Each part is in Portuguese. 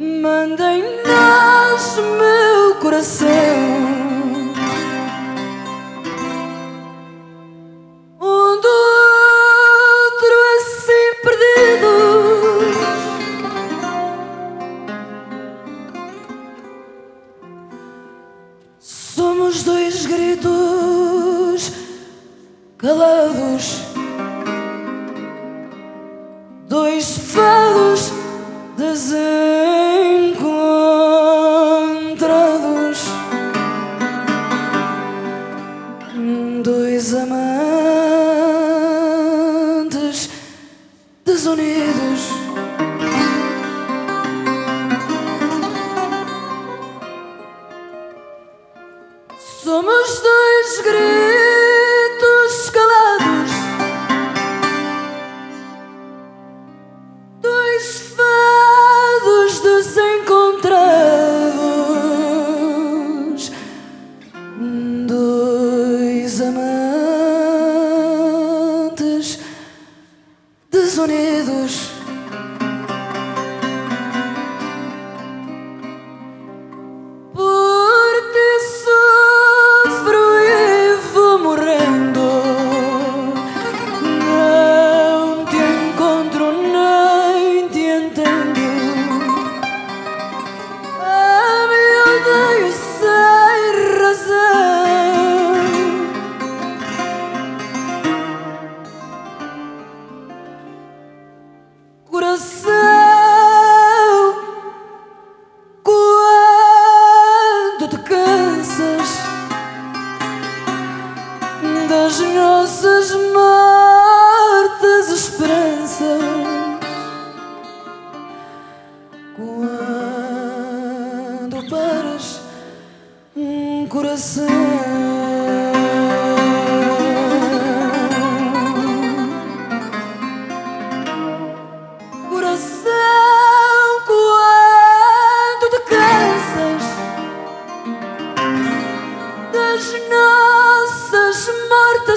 Mandem nas meu coração onde outro assim perdido somos dois gritos calados. Desunidos. Coração. Quando te cansas das nossas mortas esperanças, quando paras um coração.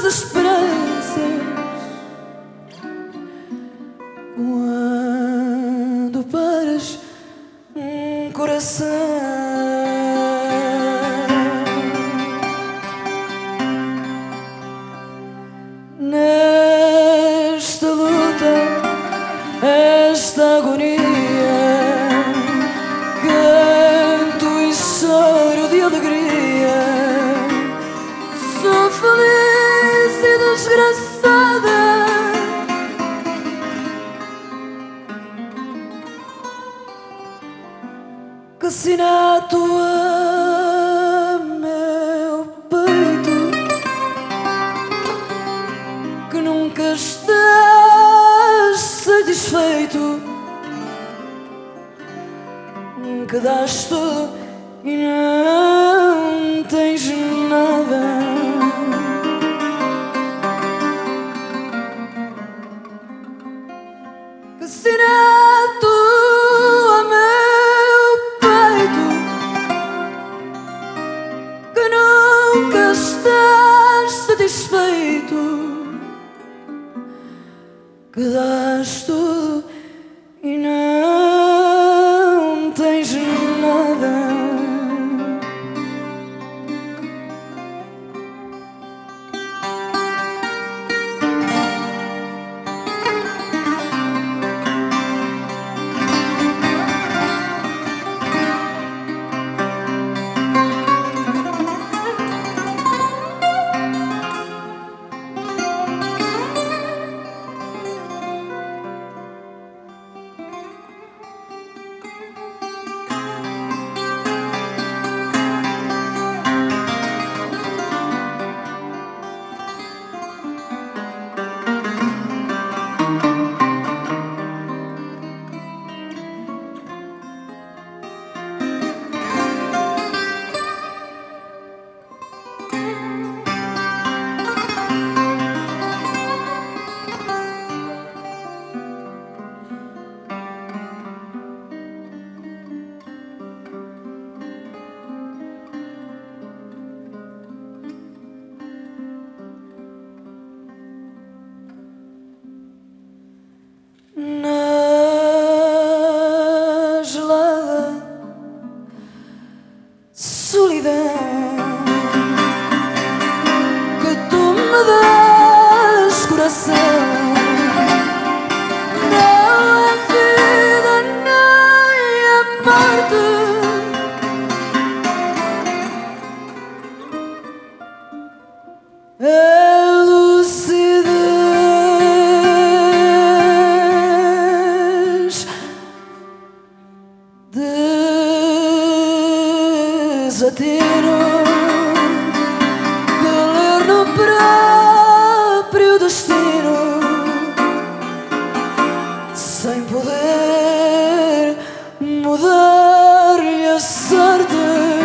Mortas esperanças, quando paras um coração nesta luta, esta agonia, Na tua meu peito que nunca estás satisfeito, que tudo e não solidão que tu me das coração Mudur yasardır